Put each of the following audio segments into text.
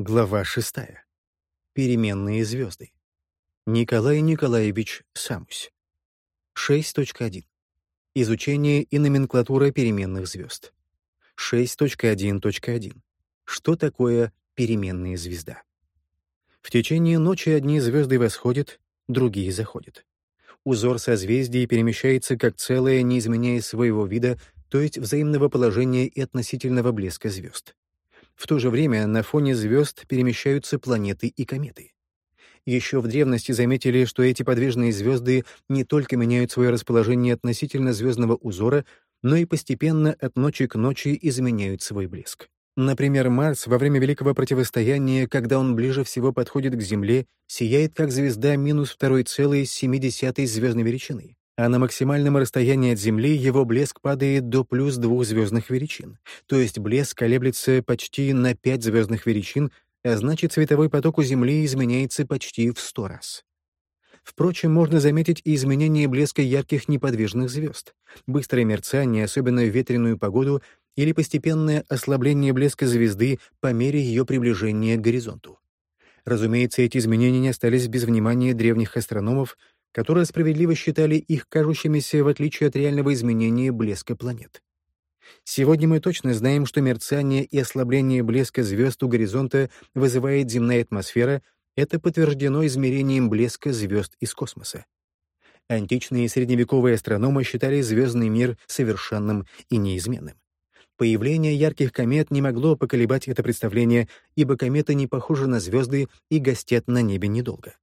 Глава 6. Переменные звезды. Николай Николаевич Самусь. 6.1. Изучение и номенклатура переменных звезд. 6.1.1. Что такое переменная звезда? В течение ночи одни звезды восходят, другие заходят. Узор созвездий перемещается как целое, не изменяя своего вида, то есть взаимного положения и относительного блеска звезд. В то же время на фоне звезд перемещаются планеты и кометы. Еще в древности заметили, что эти подвижные звезды не только меняют свое расположение относительно звездного узора, но и постепенно от ночи к ночи изменяют свой блеск. Например, Марс во время Великого Противостояния, когда он ближе всего подходит к Земле, сияет как звезда минус 2,7 звездной величины а на максимальном расстоянии от Земли его блеск падает до плюс двух звездных величин, то есть блеск колеблется почти на пять звездных величин, а значит световой поток у Земли изменяется почти в сто раз. Впрочем, можно заметить и изменение блеска ярких неподвижных звезд, быстрое мерцание, особенно в ветреную погоду, или постепенное ослабление блеска звезды по мере ее приближения к горизонту. Разумеется, эти изменения не остались без внимания древних астрономов, которые справедливо считали их кажущимися в отличие от реального изменения блеска планет. Сегодня мы точно знаем, что мерцание и ослабление блеска звезд у горизонта вызывает земная атмосфера, это подтверждено измерением блеска звезд из космоса. Античные и средневековые астрономы считали звездный мир совершенным и неизменным. Появление ярких комет не могло поколебать это представление, ибо кометы не похожи на звезды и гостят на небе недолго.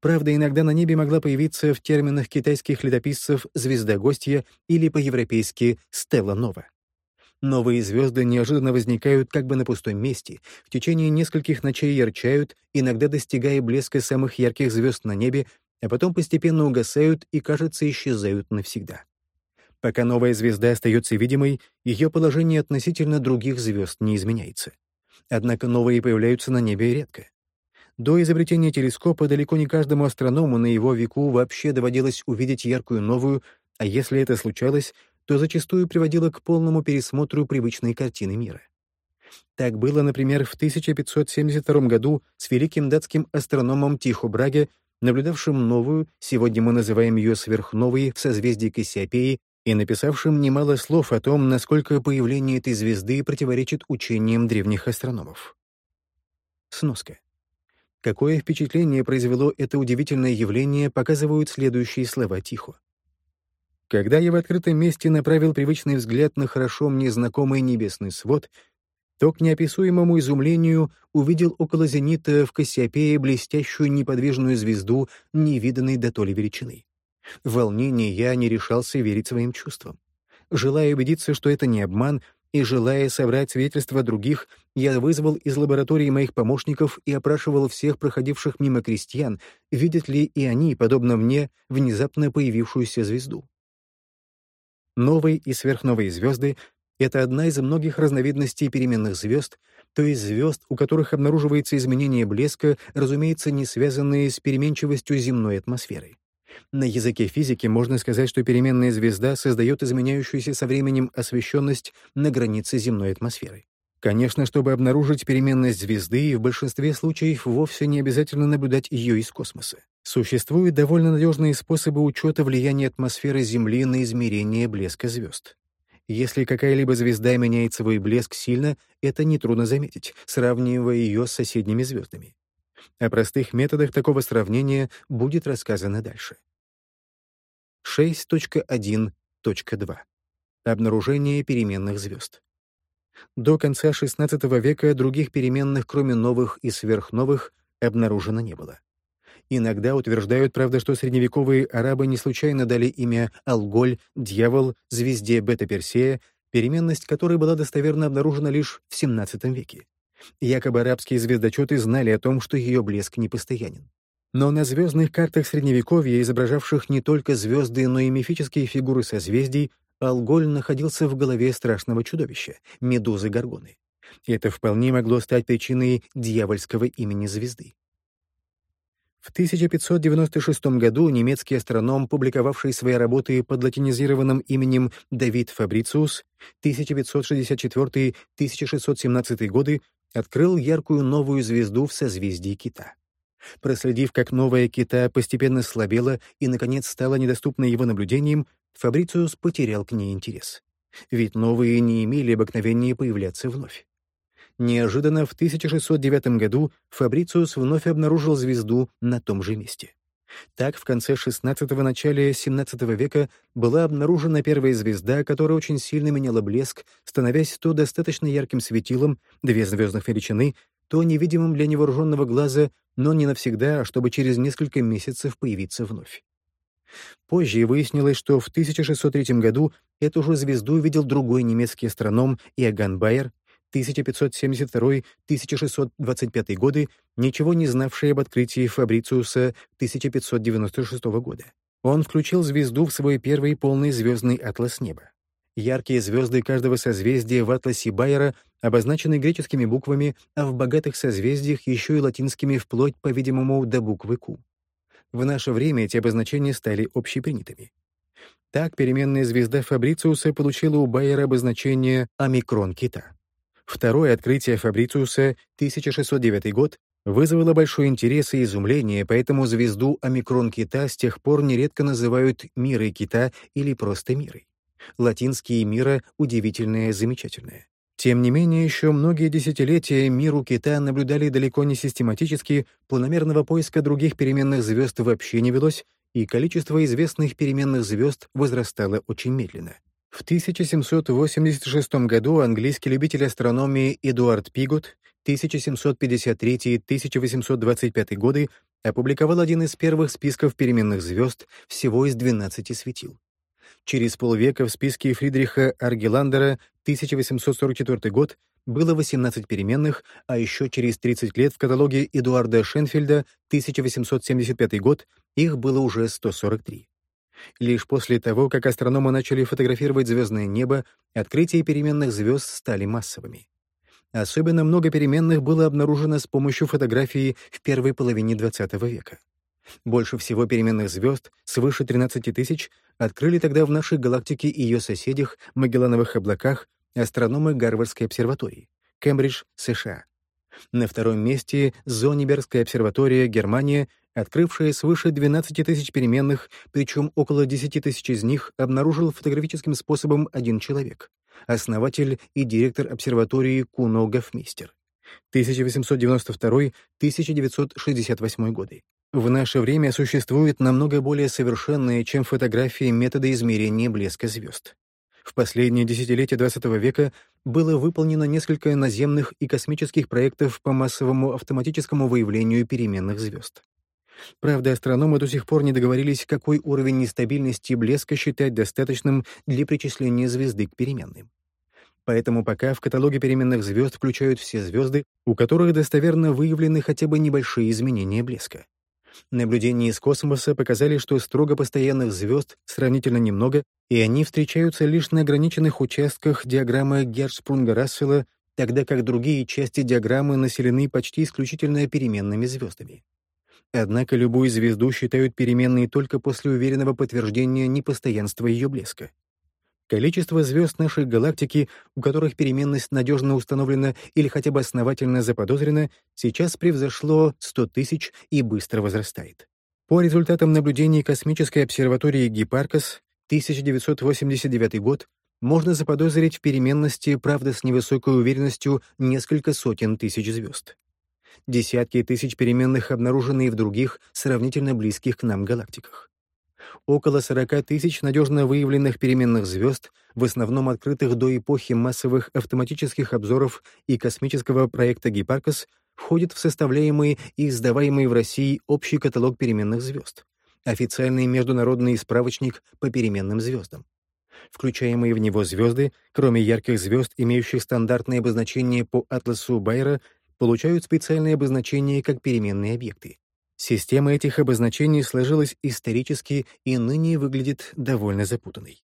Правда, иногда на небе могла появиться в терминах китайских летописцев «звезда гостья» или по-европейски «стелла нова». Новые звезды неожиданно возникают как бы на пустом месте, в течение нескольких ночей ярчают, иногда достигая блеска самых ярких звезд на небе, а потом постепенно угасают и, кажется, исчезают навсегда. Пока новая звезда остается видимой, ее положение относительно других звезд не изменяется. Однако новые появляются на небе редко. До изобретения телескопа далеко не каждому астроному на его веку вообще доводилось увидеть яркую новую, а если это случалось, то зачастую приводило к полному пересмотру привычной картины мира. Так было, например, в 1572 году с великим датским астрономом Тихо Браге, наблюдавшим новую, сегодня мы называем ее сверхновой, в созвездии Кассиопеи, и написавшим немало слов о том, насколько появление этой звезды противоречит учениям древних астрономов. Сноска. Какое впечатление произвело это удивительное явление, показывают следующие слова Тихо. Когда я в открытом месте направил привычный взгляд на хорошо мне знакомый небесный свод, то к неописуемому изумлению увидел около зенита в Кассиопее блестящую неподвижную звезду невиданной до толи величины. В волнении я не решался верить своим чувствам. Желая убедиться, что это не обман, и, желая собрать свидетельства других, я вызвал из лаборатории моих помощников и опрашивал всех проходивших мимо крестьян, видят ли и они, подобно мне, внезапно появившуюся звезду. Новые и сверхновые звезды — это одна из многих разновидностей переменных звезд, то есть звезд, у которых обнаруживается изменение блеска, разумеется, не связанные с переменчивостью земной атмосферы. На языке физики можно сказать, что переменная звезда создает изменяющуюся со временем освещенность на границе земной атмосферы. Конечно, чтобы обнаружить переменность звезды, в большинстве случаев вовсе не обязательно наблюдать ее из космоса. Существуют довольно надежные способы учета влияния атмосферы Земли на измерение блеска звезд. Если какая-либо звезда меняет свой блеск сильно, это нетрудно заметить, сравнивая ее с соседними звездами. О простых методах такого сравнения будет рассказано дальше. 6.1.2. Обнаружение переменных звезд. До конца XVI века других переменных, кроме новых и сверхновых, обнаружено не было. Иногда утверждают, правда, что средневековые арабы не случайно дали имя Алголь, дьявол, звезде Бета-Персея, переменность которой была достоверно обнаружена лишь в XVII веке. Якобы арабские звездочеты знали о том, что ее блеск непостоянен. Но на звездных картах Средневековья, изображавших не только звезды, но и мифические фигуры созвездий, Алголь находился в голове страшного чудовища — Медузы Горгоны. Это вполне могло стать причиной дьявольского имени звезды. В 1596 году немецкий астроном, публиковавший свои работы под латинизированным именем Давид Фабрициус, 1564-1617 годы, открыл яркую новую звезду в созвездии Кита. Проследив, как новая Кита постепенно слабела и, наконец, стала недоступной его наблюдениям, Фабрициус потерял к ней интерес. Ведь новые не имели обыкновения появляться вновь. Неожиданно в 1609 году Фабрициус вновь обнаружил звезду на том же месте. Так, в конце XVI – начале XVII века была обнаружена первая звезда, которая очень сильно меняла блеск, становясь то достаточно ярким светилом, две звездных величины, то невидимым для невооруженного глаза, но не навсегда, а чтобы через несколько месяцев появиться вновь. Позже выяснилось, что в 1603 году эту же звезду видел другой немецкий астроном Иоганн Байер, 1572-1625 годы, ничего не знавший об открытии Фабрициуса 1596 года. Он включил звезду в свой первый полный звездный атлас неба. Яркие звезды каждого созвездия в атласе Байера обозначены греческими буквами, а в богатых созвездиях еще и латинскими вплоть, по-видимому, до буквы Q. В наше время эти обозначения стали общепринятыми. Так переменная звезда Фабрициуса получила у Байера обозначение «омикрон кита». Второе открытие Фабрициуса, 1609 год, вызвало большой интерес и изумление, поэтому звезду омикрон кита с тех пор нередко называют «мирой кита» или просто «мирой» латинские мира удивительное, замечательное. Тем не менее, еще многие десятилетия миру Кита наблюдали далеко не систематически, планомерного поиска других переменных звезд вообще не велось, и количество известных переменных звезд возрастало очень медленно. В 1786 году английский любитель астрономии Эдуард Пигот 1753-1825 годы опубликовал один из первых списков переменных звезд всего из 12 светил. Через полвека в списке Фридриха Аргеландера 1844 год было 18 переменных, а еще через 30 лет в каталоге Эдуарда Шенфельда 1875 год их было уже 143. Лишь после того, как астрономы начали фотографировать звездное небо, открытия переменных звезд стали массовыми. Особенно много переменных было обнаружено с помощью фотографии в первой половине XX века. Больше всего переменных звезд, свыше 13 тысяч, открыли тогда в нашей галактике и ее соседях, Магеллановых облаках, астрономы Гарвардской обсерватории, Кембридж, США. На втором месте Зонибергская обсерватория, Германия, открывшая свыше 12 тысяч переменных, причем около 10 тысяч из них обнаружил фотографическим способом один человек — основатель и директор обсерватории Куно Гофмейстер. 1892-1968 годы. В наше время существуют намного более совершенные, чем фотографии, методы измерения блеска звезд. В последние десятилетия XX века было выполнено несколько наземных и космических проектов по массовому автоматическому выявлению переменных звезд. Правда, астрономы до сих пор не договорились, какой уровень нестабильности блеска считать достаточным для причисления звезды к переменным. Поэтому пока в каталоге переменных звезд включают все звезды, у которых достоверно выявлены хотя бы небольшие изменения блеска. Наблюдения из космоса показали, что строго постоянных звезд сравнительно немного, и они встречаются лишь на ограниченных участках диаграммы Герцпрунга-Рассела, тогда как другие части диаграммы населены почти исключительно переменными звездами. Однако любую звезду считают переменной только после уверенного подтверждения непостоянства ее блеска. Количество звезд нашей галактики, у которых переменность надежно установлена или хотя бы основательно заподозрена, сейчас превзошло 100 тысяч и быстро возрастает. По результатам наблюдений космической обсерватории Гипаркос 1989 год можно заподозрить в переменности, правда, с невысокой уверенностью, несколько сотен тысяч звезд. Десятки тысяч переменных обнаружены и в других, сравнительно близких к нам галактиках около 40 тысяч надежно выявленных переменных звезд, в основном открытых до эпохи массовых автоматических обзоров и космического проекта Гипаркос, входит в составляемый и издаваемый в России общий каталог переменных звезд, официальный международный справочник по переменным звездам. Включаемые в него звезды, кроме ярких звезд, имеющих стандартное обозначение по атласу Байера, получают специальное обозначение как переменные объекты. Система этих обозначений сложилась исторически и ныне выглядит довольно запутанной.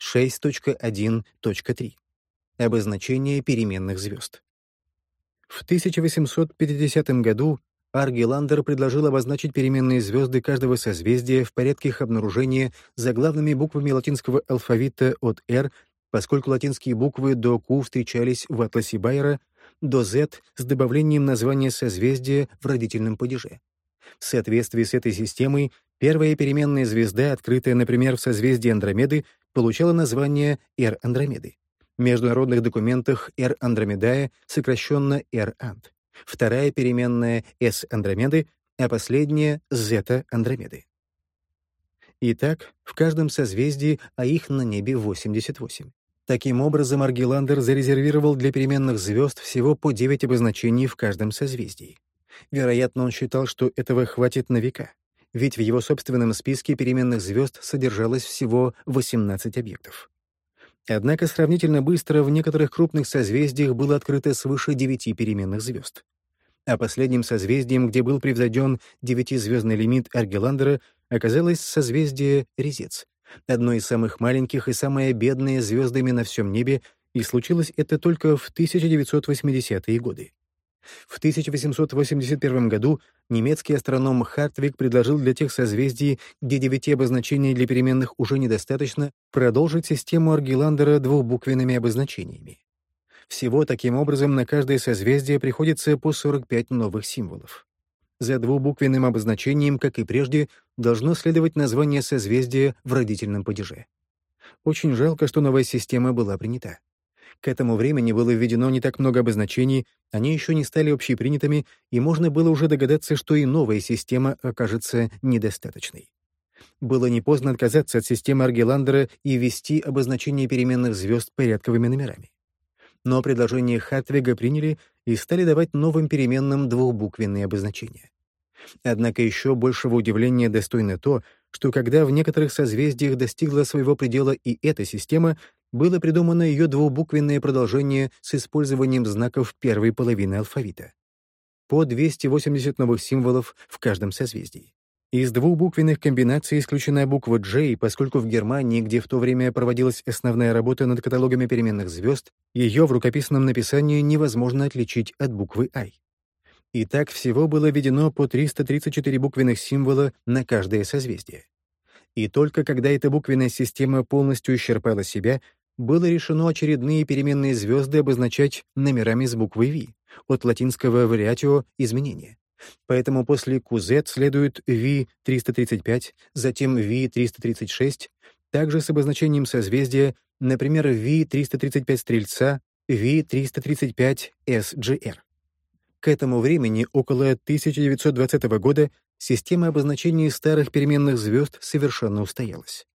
6.1.3. Обозначение переменных звезд. В 1850 году Аргеландер предложил обозначить переменные звезды каждого созвездия в порядке их обнаружения заглавными буквами латинского алфавита от R, поскольку латинские буквы до Q встречались в атласе Байера, до Z с добавлением названия созвездия в родительном падеже. В соответствии с этой системой, первая переменная звезда, открытая, например, в созвездии Андромеды, получала название R Андромеды. В международных документах R Андромедая сокращенно R Анд. Вторая переменная S Андромеды, а последняя Z Андромеды. Итак, в каждом созвездии, а их на небе 88. Таким образом, Аргеландер зарезервировал для переменных звезд всего по 9 обозначений в каждом созвездии. Вероятно, он считал, что этого хватит на века, ведь в его собственном списке переменных звезд содержалось всего 18 объектов. Однако сравнительно быстро в некоторых крупных созвездиях было открыто свыше 9 переменных звезд. А последним созвездием, где был превзойден девятизвездный лимит Аргеландера, оказалось созвездие Резец, одно из самых маленьких и самое бедное звездами на всем небе, и случилось это только в 1980-е годы. В 1881 году немецкий астроном Хартвиг предложил для тех созвездий, где девяти обозначений для переменных уже недостаточно, продолжить систему Аргеландера двухбуквенными обозначениями. Всего таким образом на каждое созвездие приходится по 45 новых символов. За двухбуквенным обозначением, как и прежде, должно следовать название созвездия в родительном падеже. Очень жалко, что новая система была принята. К этому времени было введено не так много обозначений, они еще не стали общепринятыми, и можно было уже догадаться, что и новая система окажется недостаточной. Было не поздно отказаться от системы Аргеландера и ввести обозначение переменных звезд порядковыми номерами. Но предложение Хартвига приняли и стали давать новым переменным двухбуквенные обозначения. Однако еще большего удивления достойно то, что когда в некоторых созвездиях достигла своего предела и эта система, было придумано ее двухбуквенное продолжение с использованием знаков первой половины алфавита. По 280 новых символов в каждом созвездии. Из двухбуквенных комбинаций исключена буква J, поскольку в Германии, где в то время проводилась основная работа над каталогами переменных звезд, ее в рукописном написании невозможно отличить от буквы I. И так всего было введено по 334 буквенных символа на каждое созвездие. И только когда эта буквенная система полностью исчерпала себя, было решено очередные переменные звезды обозначать номерами с буквой V, от латинского variatio — изменение. Поэтому после QZ следует V335, затем V336, также с обозначением созвездия, например, V335 Стрельца, V335 SGR. К этому времени, около 1920 года, система обозначения старых переменных звезд совершенно устоялась.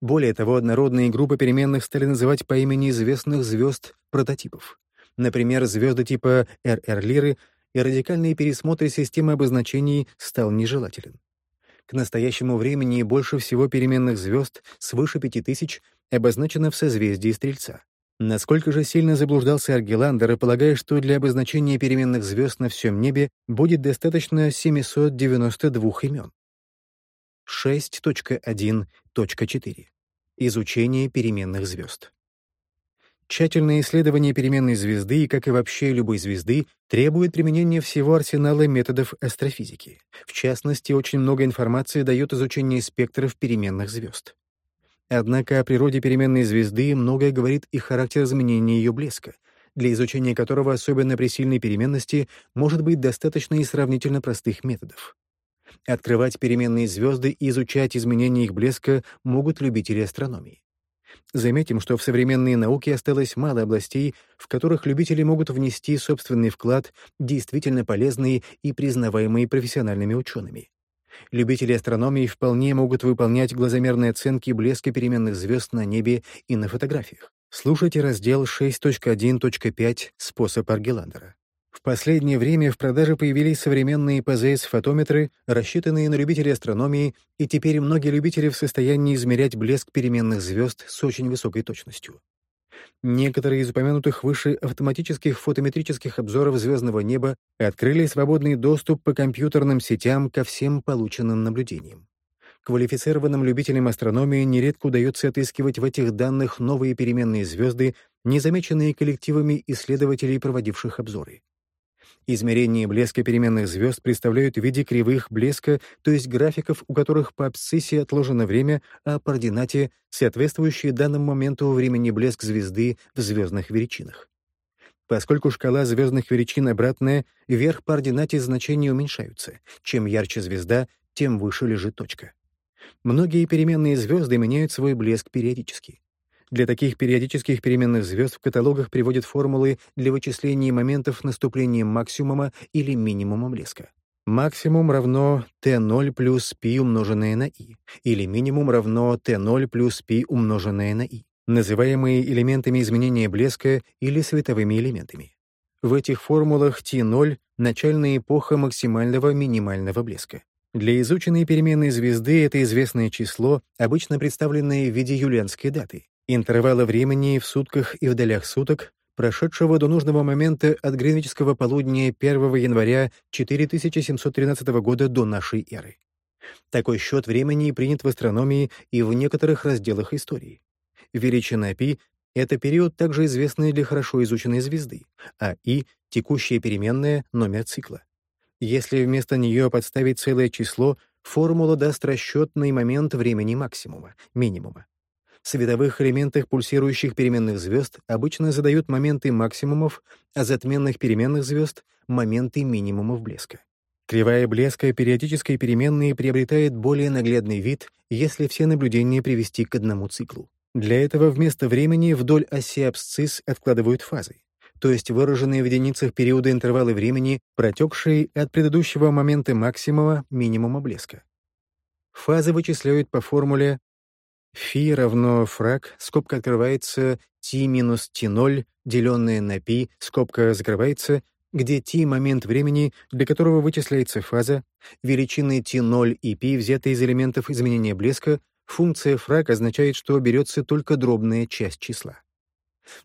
Более того, однородные группы переменных стали называть по имени известных звезд прототипов. Например, звезды типа РР Лиры и радикальные пересмотры системы обозначений стал нежелателен. К настоящему времени больше всего переменных звезд, свыше 5000, обозначено в созвездии Стрельца. Насколько же сильно заблуждался Аргеландер, полагая, что для обозначения переменных звезд на всем небе будет достаточно 792 имен. 6.1.4. Изучение переменных звезд. Тщательное исследование переменной звезды, как и вообще любой звезды, требует применения всего арсенала методов астрофизики. В частности, очень много информации дает изучение спектров переменных звезд. Однако о природе переменной звезды многое говорит и характер изменения ее блеска, для изучения которого, особенно при сильной переменности, может быть достаточно и сравнительно простых методов. Открывать переменные звезды и изучать изменения их блеска могут любители астрономии. Заметим, что в современной науке осталось мало областей, в которых любители могут внести собственный вклад, действительно полезный и признаваемый профессиональными учеными. Любители астрономии вполне могут выполнять глазомерные оценки блеска переменных звезд на небе и на фотографиях. Слушайте раздел 6.1.5 «Способ Аргеландера». В последнее время в продаже появились современные ПЗС-фотометры, рассчитанные на любителей астрономии, и теперь многие любители в состоянии измерять блеск переменных звезд с очень высокой точностью. Некоторые из упомянутых выше автоматических фотометрических обзоров звездного неба открыли свободный доступ по компьютерным сетям ко всем полученным наблюдениям. Квалифицированным любителям астрономии нередко удается отыскивать в этих данных новые переменные звезды, незамеченные коллективами исследователей, проводивших обзоры. Измерение блеска переменных звезд представляют в виде кривых блеска, то есть графиков, у которых по абсциссе отложено время, а ординате — соответствующие данному моменту времени блеск звезды в звездных величинах. Поскольку шкала звездных величин обратная, вверх по ординате значения уменьшаются. Чем ярче звезда, тем выше лежит точка. Многие переменные звезды меняют свой блеск периодически. Для таких периодических переменных звезд в каталогах приводят формулы для вычисления моментов наступления максимума или минимума блеска. Максимум равно t0 плюс π умноженное на i, или минимум равно t0 плюс π умноженное на i, называемые элементами изменения блеска или световыми элементами. В этих формулах t0 — начальная эпоха максимального минимального блеска. Для изученной переменной звезды это известное число, обычно представленное в виде юлианской даты, интервала времени в сутках и в долях суток, прошедшего до нужного момента от гринвичского полудня 1 января 4713 года до нашей эры. Такой счет времени принят в астрономии и в некоторых разделах истории. Величина π — это период, также известный для хорошо изученной звезды, а и — текущая переменная, номер цикла. Если вместо нее подставить целое число, формула даст расчетный момент времени максимума, минимума. Световых элементах пульсирующих переменных звезд обычно задают моменты максимумов, а затменных переменных звезд — моменты минимумов блеска. Кривая блеска периодической переменной приобретает более наглядный вид, если все наблюдения привести к одному циклу. Для этого вместо времени вдоль оси абсцисс откладывают фазы то есть выраженные в единицах периода интервалы времени, протекшие от предыдущего момента максимума минимума блеска. Фазы вычисляют по формуле φ равно фраг, скобка открывается, t минус t0, деленное на π, скобка закрывается, где t — момент времени, для которого вычисляется фаза, величины t0 и π взяты из элементов изменения блеска, функция фраг означает, что берется только дробная часть числа.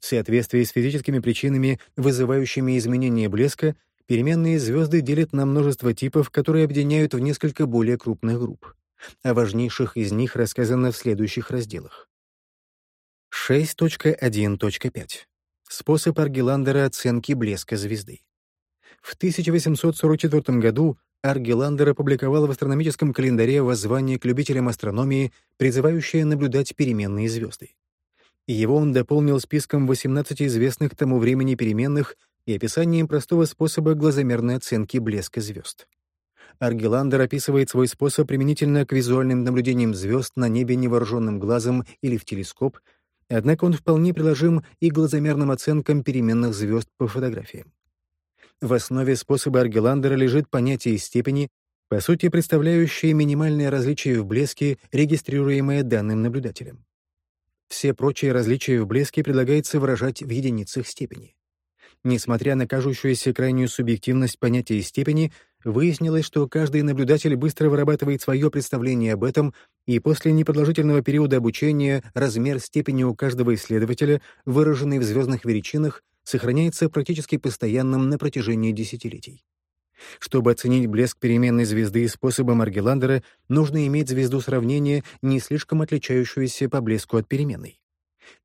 В соответствии с физическими причинами, вызывающими изменение блеска, переменные звезды делят на множество типов, которые объединяют в несколько более крупных групп. О важнейших из них рассказано в следующих разделах. 6.1.5. Способ Аргеландера оценки блеска звезды. В 1844 году Аргеландер опубликовал в астрономическом календаре воззвание к любителям астрономии, призывающее наблюдать переменные звезды. Его он дополнил списком 18 известных тому времени переменных и описанием простого способа глазомерной оценки блеска звезд. Аргеландер описывает свой способ применительно к визуальным наблюдениям звезд на небе невооруженным глазом или в телескоп, однако он вполне приложим и глазомерным оценкам переменных звезд по фотографиям. В основе способа Аргеландера лежит понятие степени, по сути представляющее минимальное различие в блеске, регистрируемое данным наблюдателем. Все прочие различия в блеске предлагается выражать в единицах степени. Несмотря на кажущуюся крайнюю субъективность понятия степени, выяснилось, что каждый наблюдатель быстро вырабатывает свое представление об этом, и после непродолжительного периода обучения размер степени у каждого исследователя, выраженный в звездных величинах, сохраняется практически постоянным на протяжении десятилетий. Чтобы оценить блеск переменной звезды способом Аргеландера, нужно иметь звезду сравнения, не слишком отличающуюся по блеску от переменной.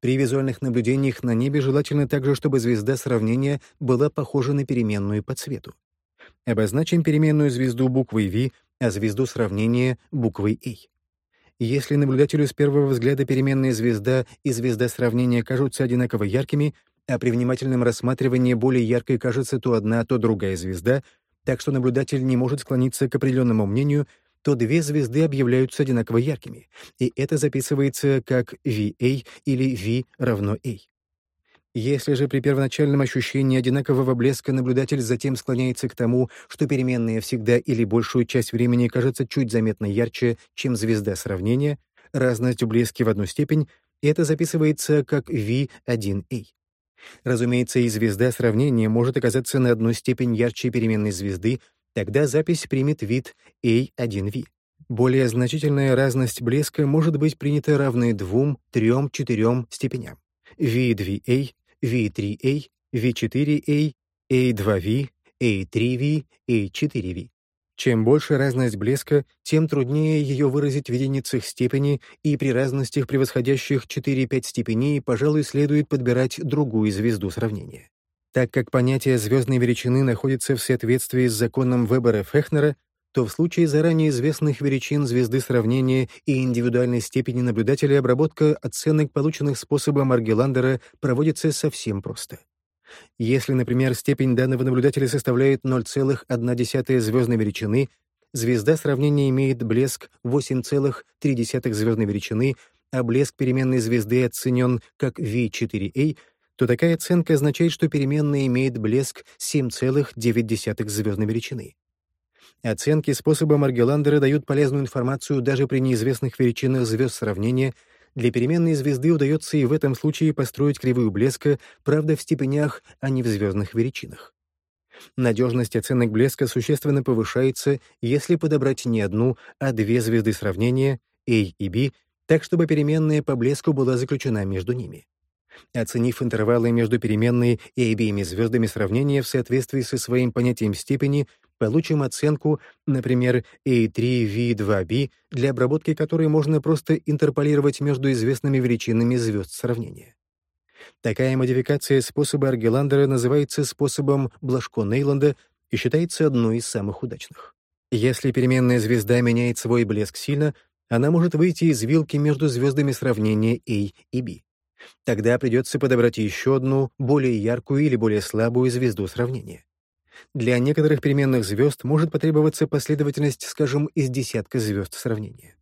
При визуальных наблюдениях на небе желательно также, чтобы звезда сравнения была похожа на переменную по цвету. Обозначим переменную звезду буквой V, а звезду сравнения — буквой A. Если наблюдателю с первого взгляда переменная звезда и звезда сравнения кажутся одинаково яркими, а при внимательном рассматривании более яркой кажется то одна, то другая звезда, так что наблюдатель не может склониться к определенному мнению, то две звезды объявляются одинаково яркими, и это записывается как VA или V равно A. Если же при первоначальном ощущении одинакового блеска наблюдатель затем склоняется к тому, что переменная всегда или большую часть времени кажется чуть заметно ярче, чем звезда сравнения, разность в блеске в одну степень, это записывается как V1A. Разумеется, и звезда сравнения может оказаться на одну степень ярче переменной звезды, тогда запись примет вид A1V. Более значительная разность блеска может быть принята равной двум, трем, четырем степеням. V2A, V3A, V4A, A2V, A3V, A4V. Чем больше разность блеска, тем труднее ее выразить в единицах степени, и при разностях, превосходящих 4-5 степеней, пожалуй, следует подбирать другую звезду сравнения. Так как понятие звездной величины находится в соответствии с законом Вебера-Фехнера, то в случае заранее известных величин звезды сравнения и индивидуальной степени наблюдателя обработка оценок, полученных способом Аргеландера, проводится совсем просто. Если, например, степень данного наблюдателя составляет 0,1 звездной величины, звезда сравнения имеет блеск 8,3 звездной величины, а блеск переменной звезды оценен как V4A, то такая оценка означает, что переменная имеет блеск 7,9 звездной величины. Оценки способом Аргеландера дают полезную информацию даже при неизвестных величинах звезд сравнения. Для переменной звезды удается и в этом случае построить кривую блеска, правда, в степенях, а не в звездных величинах. Надежность оценок блеска существенно повышается, если подобрать не одну, а две звезды сравнения, A и B, так чтобы переменная по блеску была заключена между ними. Оценив интервалы между переменной и обеими звездами сравнения в соответствии со своим понятием степени, получим оценку, например, A3V2B, для обработки которой можно просто интерполировать между известными величинами звезд сравнения. Такая модификация способа Аргеландера называется способом Блажко-Нейланда и считается одной из самых удачных. Если переменная звезда меняет свой блеск сильно, она может выйти из вилки между звездами сравнения A и B. Тогда придется подобрать еще одну, более яркую или более слабую звезду сравнения. Для некоторых переменных звезд может потребоваться последовательность, скажем, из десятка звезд сравнения.